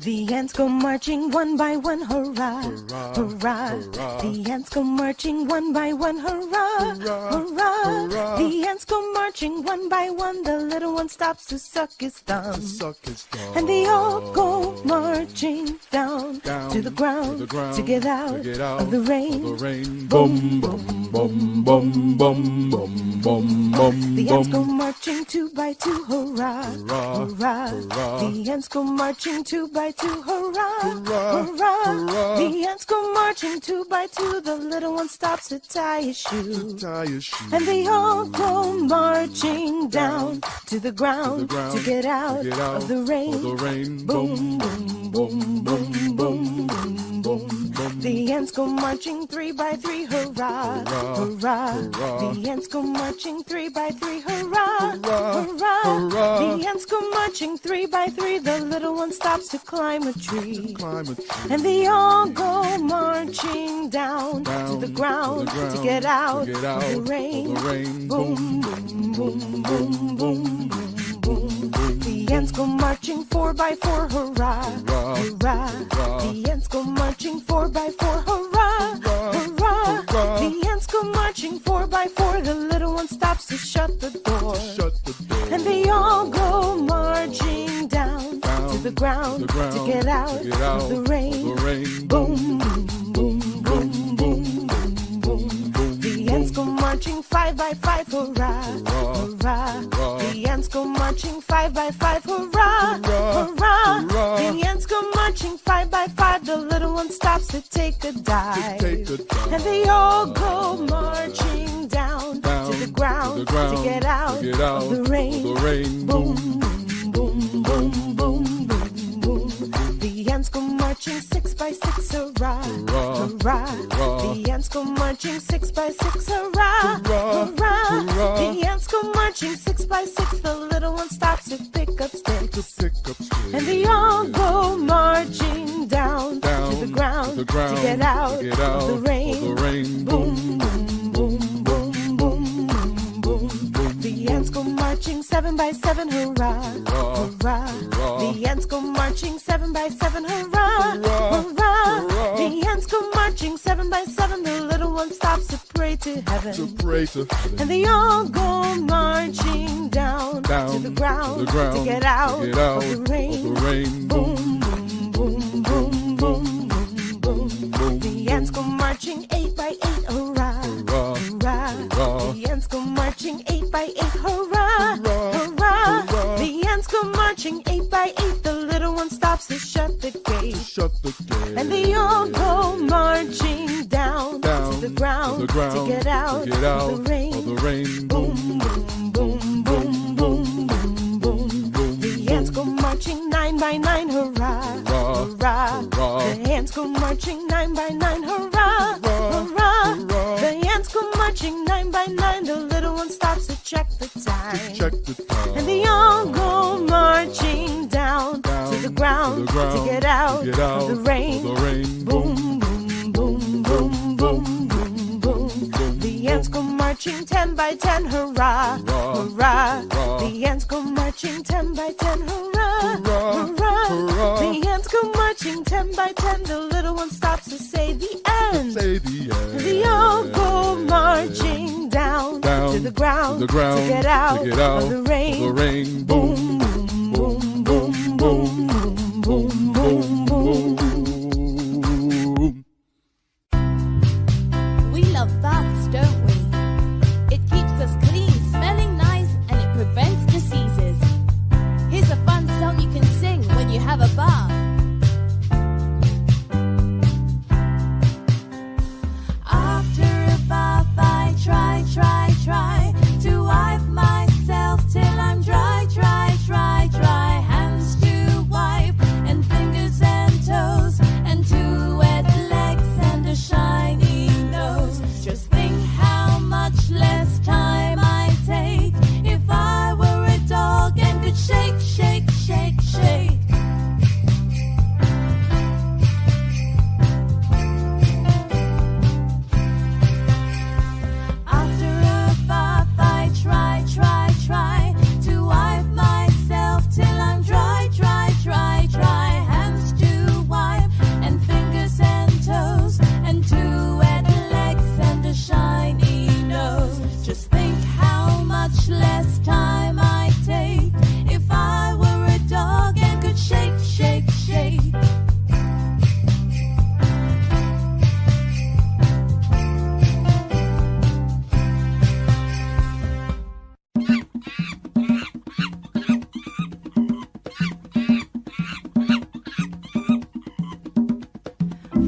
The ants go marching one by one, hurrah, Hurrah, hurrah. hurrah. The ants go marching one by one, hurrah, Hurrah, hurrah. hurrah. The ants go marching one by one. The little one stops to suck his thumb. Suck his thumb. And they all go marching down, Down to the ground to the ground to get out, to get out of the rain. of the rain. Boom, boom, boom, boom, boom, boom, boom, boom. The ants go marching two by two, hurrah, Hurrah, hurrah. hurrah. The ants go marching two by two, hurrah, Hurrah, hurrah. hurrah. The ants go marching two by two. The little one stops to tie his shoe. Tie your shoe. And they all go marching down to the ground, ground to get out, to get out of the rain. of the rain. Boom, boom, boom, boom, boom, boom, boom. The ants go marching three by three, hurrah, Hurrah, hurrah. The ants go marching three by three, hurrah, Hurrah, hurrah. The ants go marching three by three. The little one stops to climb a tree. Climb a tree. And they all go marching down, to the ground, to the to get out, to get out the rain. the rain. Boom, boom, boom, boom, boom, boom, boom. Ants go marching four by four, hurrah, Hurrah, hurrah. hurrah. The ants go marching four by four, hurrah, Hurrah, hurrah. hurrah. The ants go marching four by four. The little one stops to shut the door. Shut the door. And they all go marching down, Down to the ground, to the ground to get out, to get out of the rain. the rain. Boom, boom, marching five by five, hurrah, hurrah. The ants go marching five by five, hurrah, Hurrah. The ants go marching five by five. The little one stops to take a dive. Take a dive. And they all go marching down, to the ground, to the ground to get out, to get out of the rain. of the rain. Boom, boom, boom, boom, boom, boom, boom. The ants go marching six by six, hurrah, Hurrah, hurrah. The ants go marching six by six, hurrah, Hurrah, hurrah. hurrah. The ants go marching six by six. The little one stops to pick up sticks. Pick up sticks. And they all go marching down, down to the ground, to, the ground, to get out, to get out of the rain. Of the rain. Boom, boom, marching seven by seven, hurrah, Hurrah, hurrah. hurrah. The ants go marching seven by seven, hurrah, Hurrah, hurrah. hurrah. The ants go marching seven by seven. The little one stops to pray to heaven. To pray to heaven. And they all go marching down, down to the ground, to, the ground, to get out, to get out of the rain. Of the rain. Boom, boom, boom, boom, boom, boom, boom. boom. The ants go marching eight by eight, ants go marching eight by eight, hurrah, Hurrah, hurrah. hurrah. The ants go marching eight by eight. The little one stops to shut the gate. Shut the gate. And they all go marching down, down to the ground, to, the ground, to get out, to get out of the rain. Of the rain. Boom, boom, boom, boom, boom, boom, boom. The ants go marching nine by nine, hurrah, Hurrah, hurrah. hurrah. The ants go marching nine by nine, hurrah, Hurrah, hurrah. hurrah. Go marching nine by nine. The little one stops to check the time. Check the time. And they all go marching down, Down to the ground, to, the ground, to get out, to get out of the rain. The rain. Boom, boom, ants go marching ten by ten, hurrah, Hurrah. The ants go marching ten by ten, hurrah, Hurrah. The ants go marching ten by ten. The little one stops to say the end. Say the end. They all go marching down, down to the ground, to, the ground, to get out, to get out of the rain. Of the rain. Boom, boom, boom, boom, boom, boom, boom, boom. boom.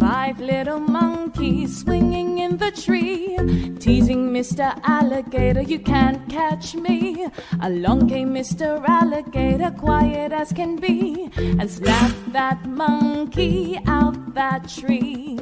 Five little monkeys swinging in the tree, teasing Mr. Alligator, you can't catch me. Along came Mr. Alligator, quiet as can be, and slapped that monkey out that tree.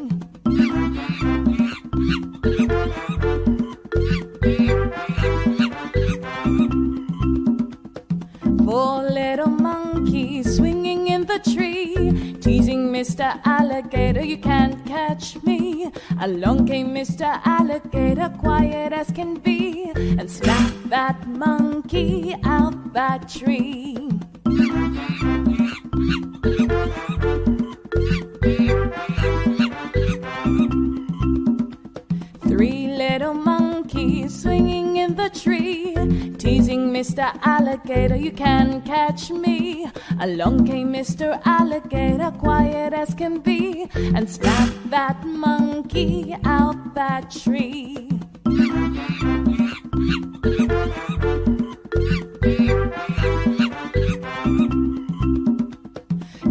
Four little monkeys swinging in the tree, teasing Mr. Alligator, you can't catch me. Along came Mr. Alligator, quiet as can be, and slapped that monkey out that tree. Three little monkeys swinging in the tree, teasing Mr. Alligator, you can't catch me. Along came Mr. Alligator, quiet as can be, and slapped that monkey out that tree.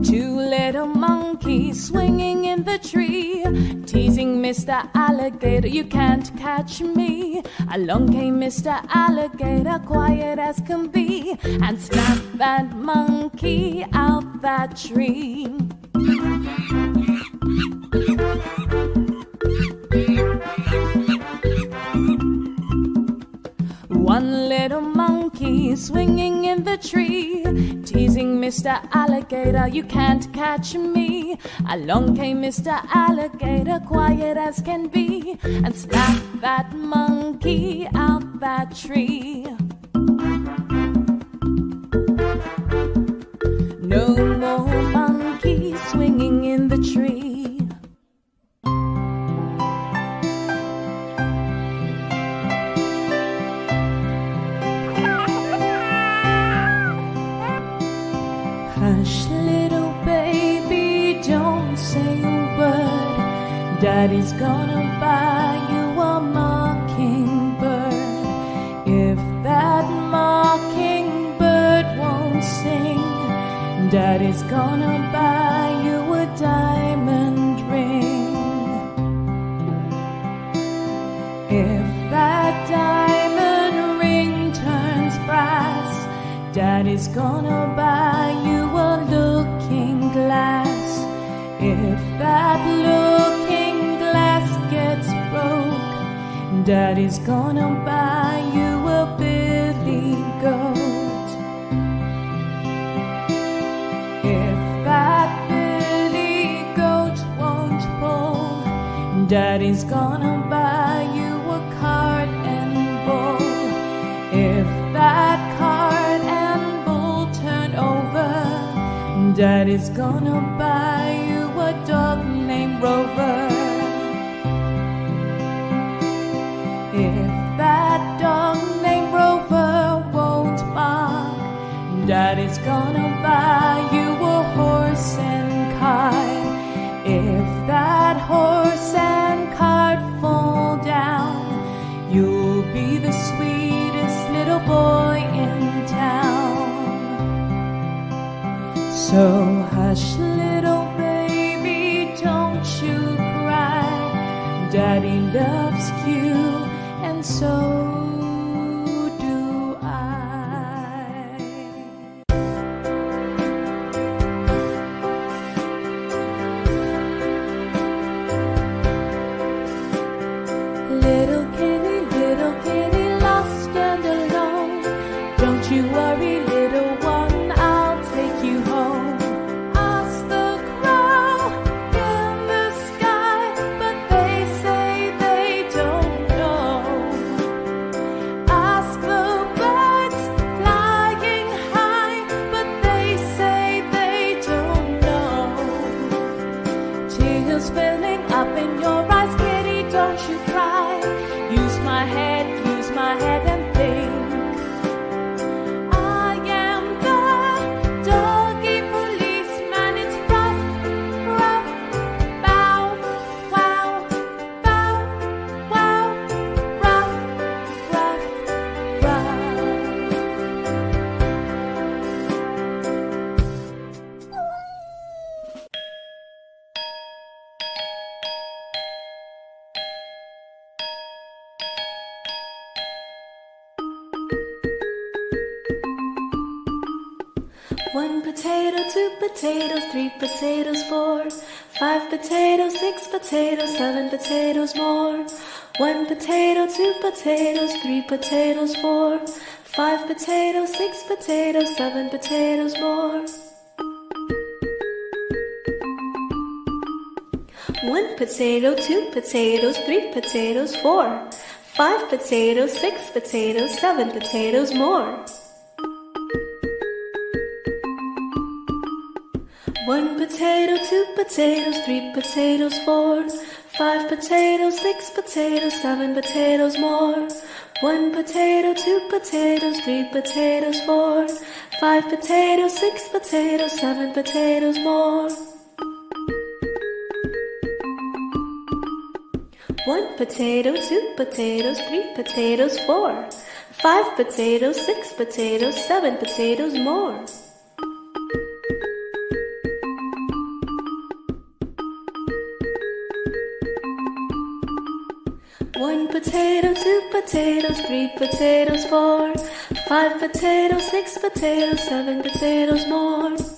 Two little monkeys swinging in the tree, Mr. Alligator, you can't catch me. Along came Mr. Alligator, quiet as can be, and slapped that monkey out that tree. One little swinging in the tree, teasing Mr. Alligator, you can't catch me. Along came Mr. Alligator, quiet as can be, and slapped that monkey out that tree. So hush, little baby, don't you cry. Daddy loves you, and so potatoes, six potatoes, seven potatoes more. One potato, two potatoes, three potatoes, four. Five potatoes, six potatoes, seven potatoes more. One potato, two potatoes, three potatoes, four. Five potatoes, six potatoes, seven potatoes more. One potato, two potatoes, three potatoes, four. Five potatoes, six potatoes, seven potatoes more. One potato, two potatoes, three potatoes, four. Five potatoes, six potatoes, seven potatoes more. One potato, two potatoes, three potatoes, four. Five potatoes, six potatoes, seven potatoes more. One potato, two potatoes, three potatoes, four. Five potatoes, six potatoes, seven potatoes more.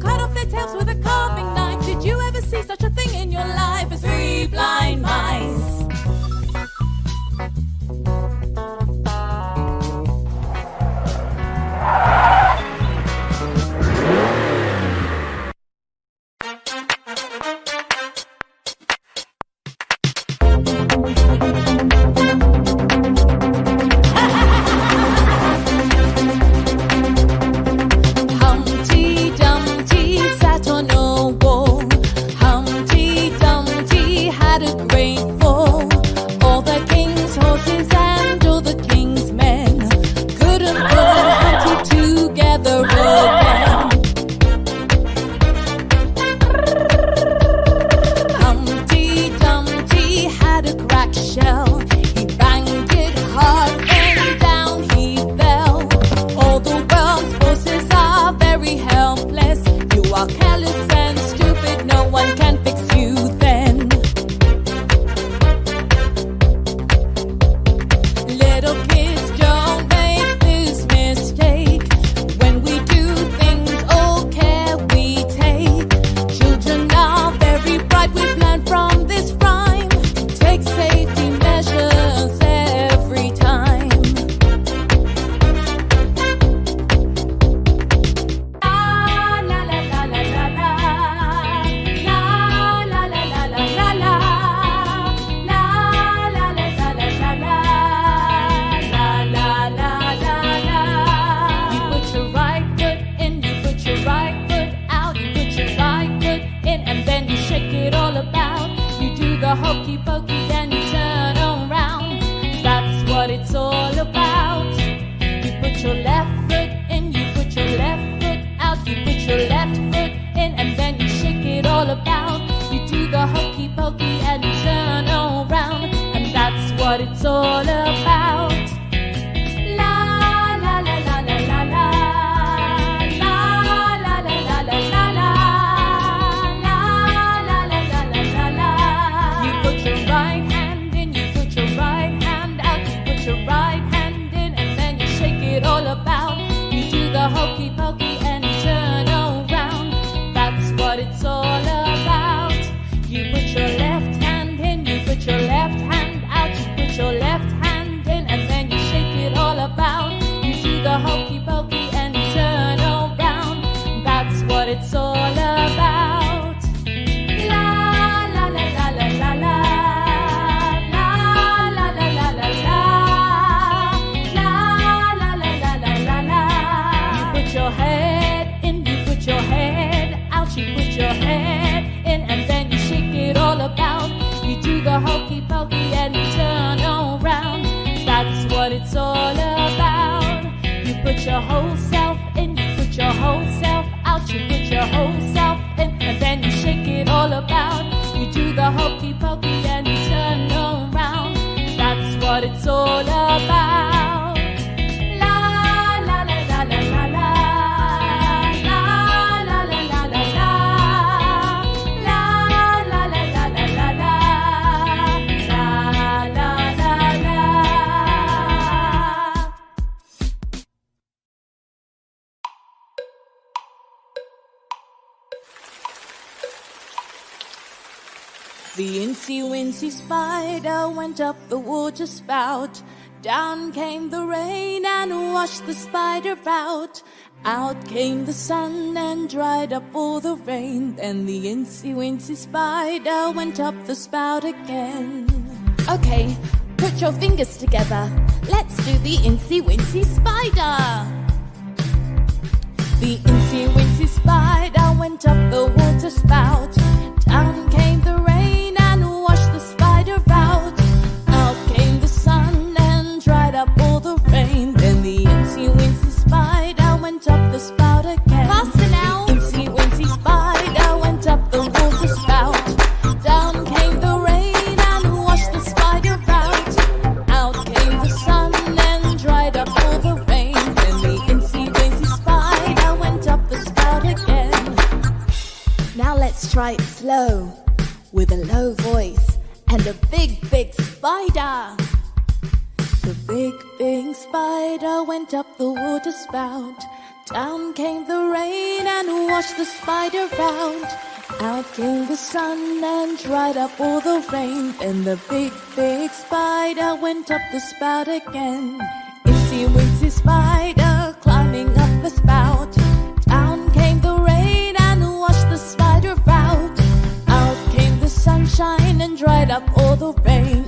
cut off their tails with a carving knife. Did you ever see such a thing in your life? As three blind mice. The incy wincy spider went up the water spout. Down came the rain and washed the spider out. Out came the sun and dried up all the rain. Then the incy wincy spider went up the spout again. Okay, put your fingers together. Let's do the incy wincy spider. The incy wincy spider went up the water spout. Down came the glow with a low voice and a big, big spider. The big, big spider went up the water spout. Down came the rain and washed the spider round. Out came the sun and dried up all the rain. And the big, big spider went up the spout again. Itsy, weensy spider climbing up the spout. dried up all the rain.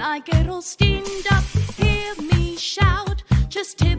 When I get all steamed up, hear me shout, just tip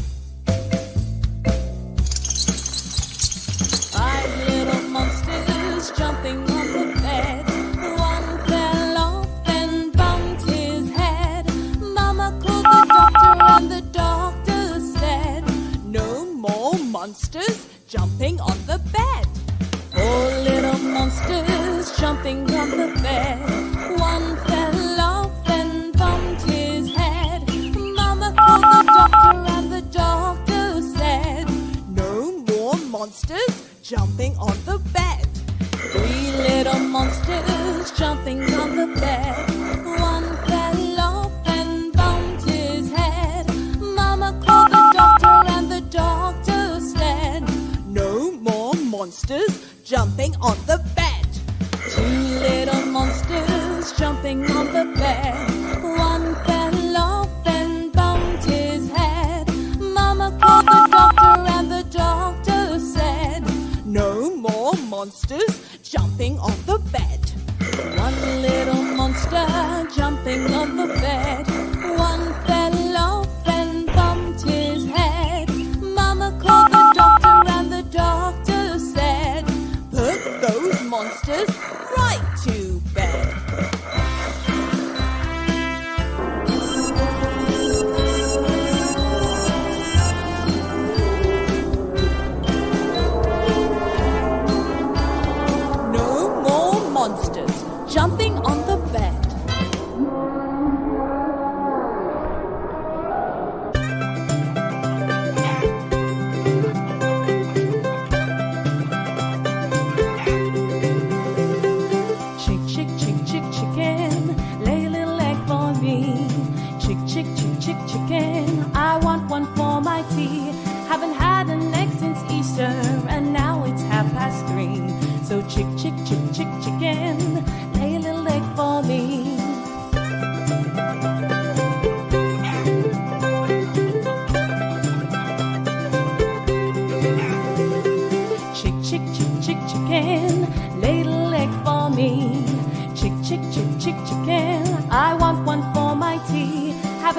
jumping on the bed. Four little monsters jumping on the bed. One fell off and bumped his head. Mama called the doctor, and the doctor said, No more monsters jumping on the bed. Three little monsters jumping on the bed. On the bed. Two little monsters jumping on the bed.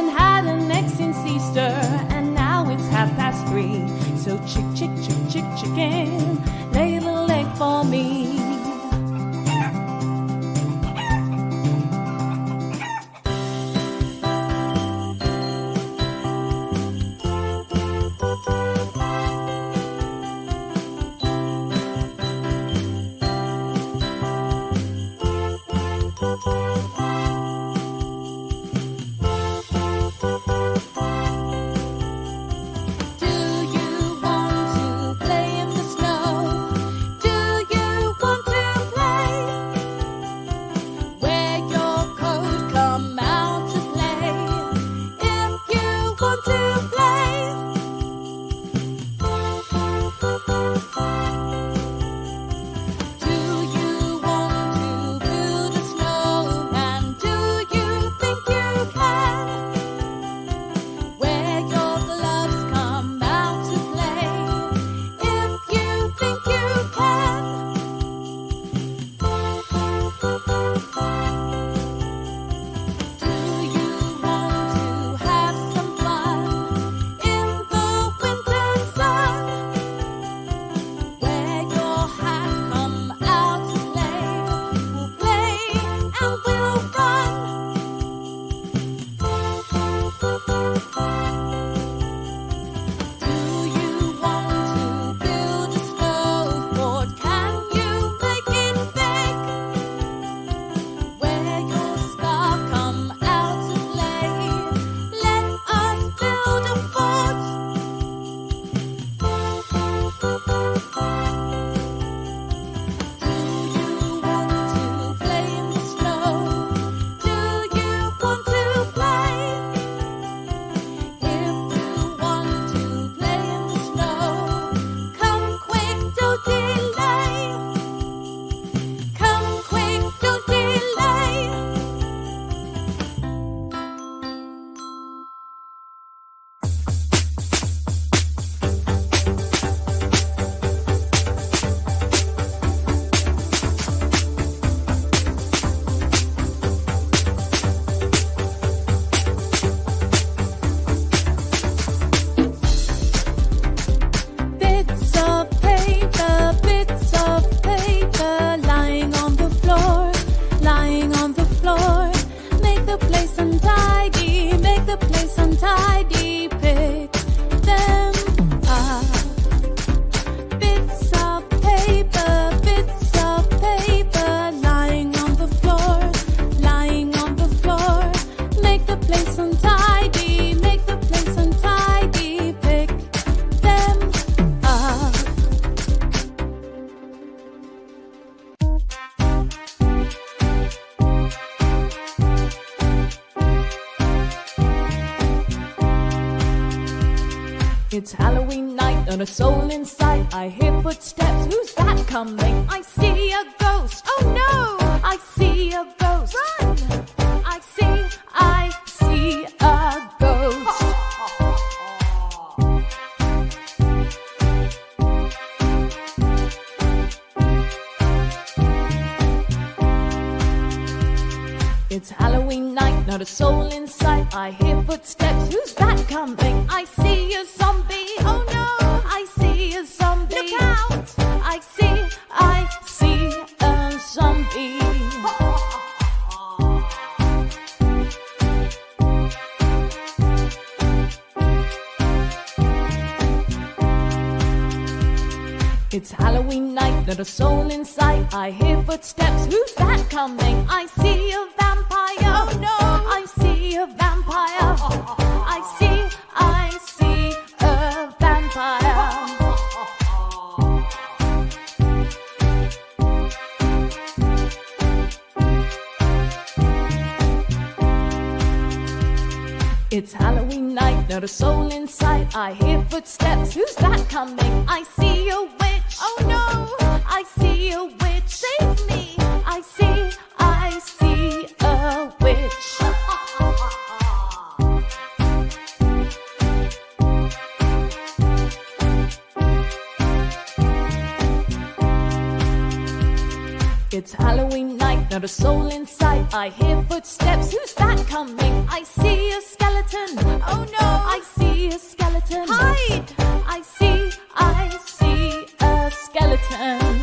haven't had It's Halloween night, not a soul in sight. I hear footsteps, who's that coming? I see a zombie. Oh no! I see a zombie. Look out! I see, I see a zombie. It's Halloween night, not a soul in sight. I hear footsteps, who's that coming? I see a It's Halloween night, not a soul in sight. I hear footsteps, who's that coming? I see a witch. Oh no! I see a witch. Save me! It's Halloween night, not a soul in sight. I hear footsteps, who's that coming? I see a skeleton. Oh no! I see a skeleton. Hide! I see, I see a skeleton.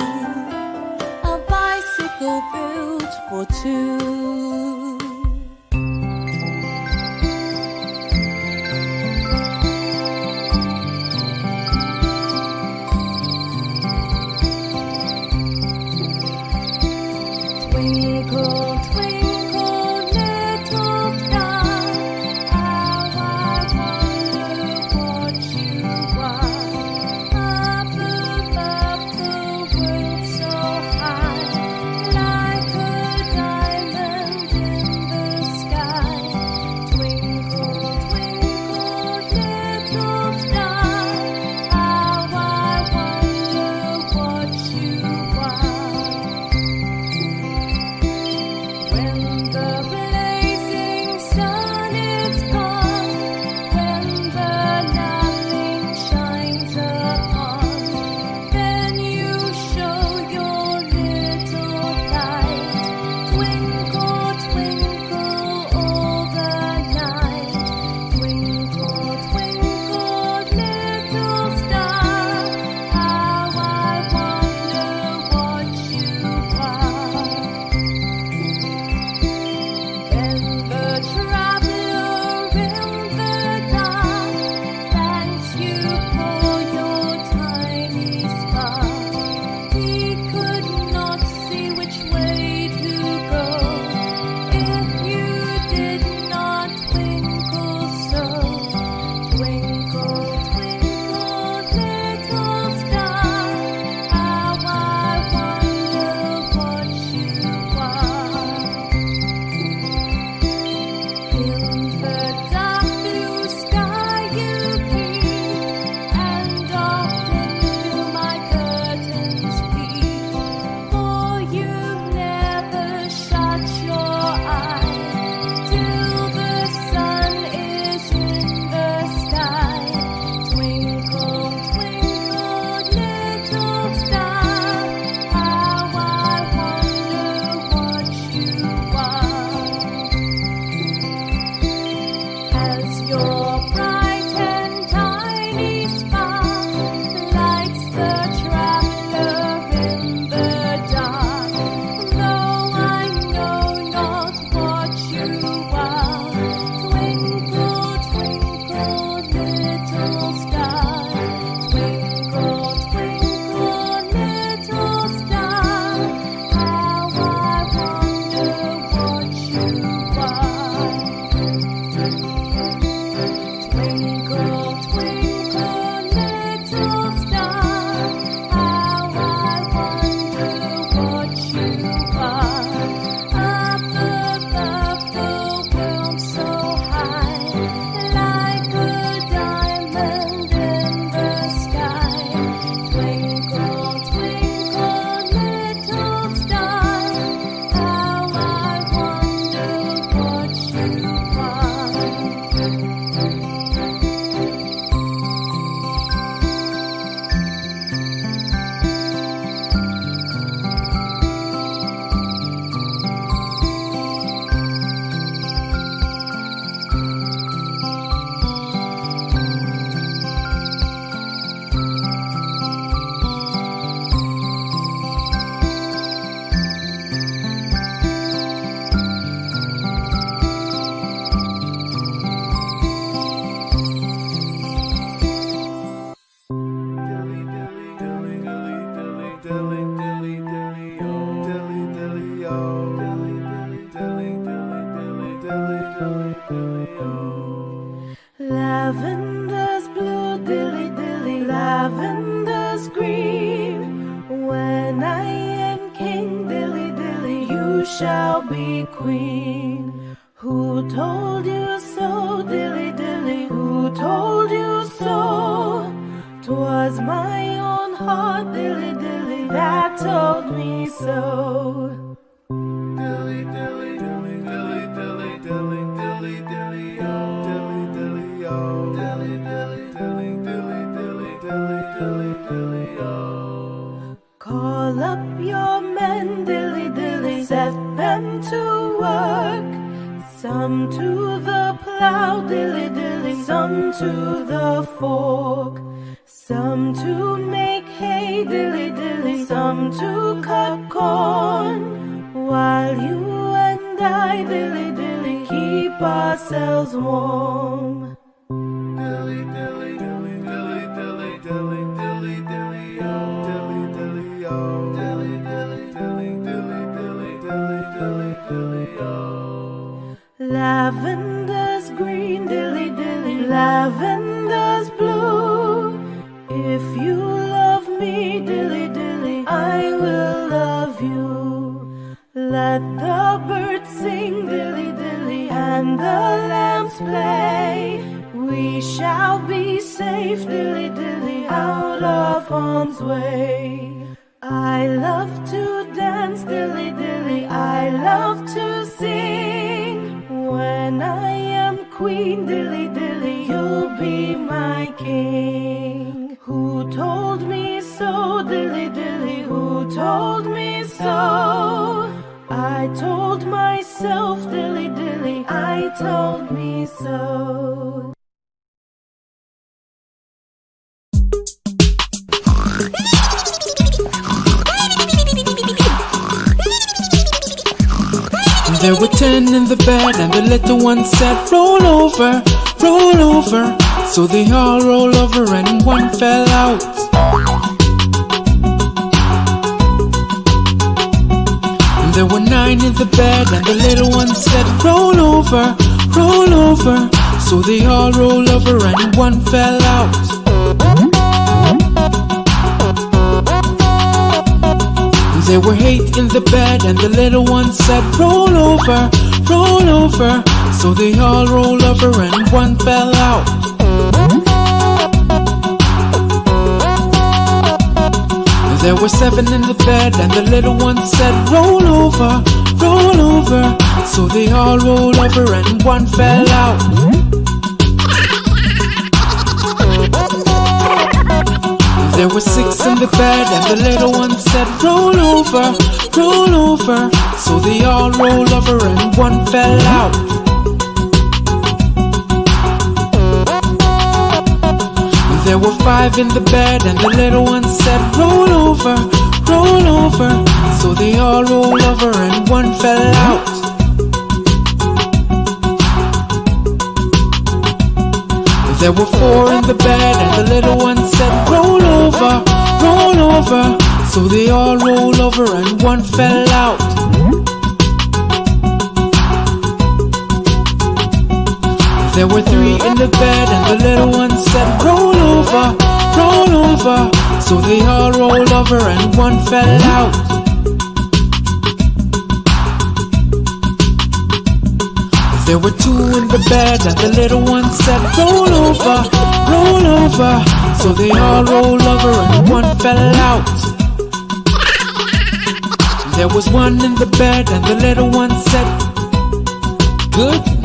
A bicycle built for two. Thank you. birds sing, dilly dilly and the lambs play. We shall be safe, dilly dilly, out of harm's way. I love to dance, dilly dilly, I love to sing. When I am queen, dilly dilly, you'll be my king. told me so. There were ten in the bed, and the little one said, Roll over, roll over. So they all rolled over, and one fell out. There were nine in the bed, and the little one said, Roll over, roll over. So they all rolled over, and one fell out. There were eight in the bed, and the little one said, Roll over, roll over. So they all rolled over, and one fell out. There were seven in the bed, and the little one said, Roll over, roll over. So they all rolled over, and one fell out. There were six in the bed, and the little one said, Roll over, roll over. So they all rolled over, and one fell out. There were five in the bed, and the little one said, Roll over, roll over. So they all rolled over, and one fell out. There were four in the bed, and the little one said, Roll over, roll over. So they all rolled over, and one fell out. There were three in the bed, and the little one said, Roll over, roll over. So they all rolled over, and one fell out. There were two in the bed, and the little one said, Roll over, roll over. So they all rolled over, and one fell out. There was one in the bed, and the little one said, Good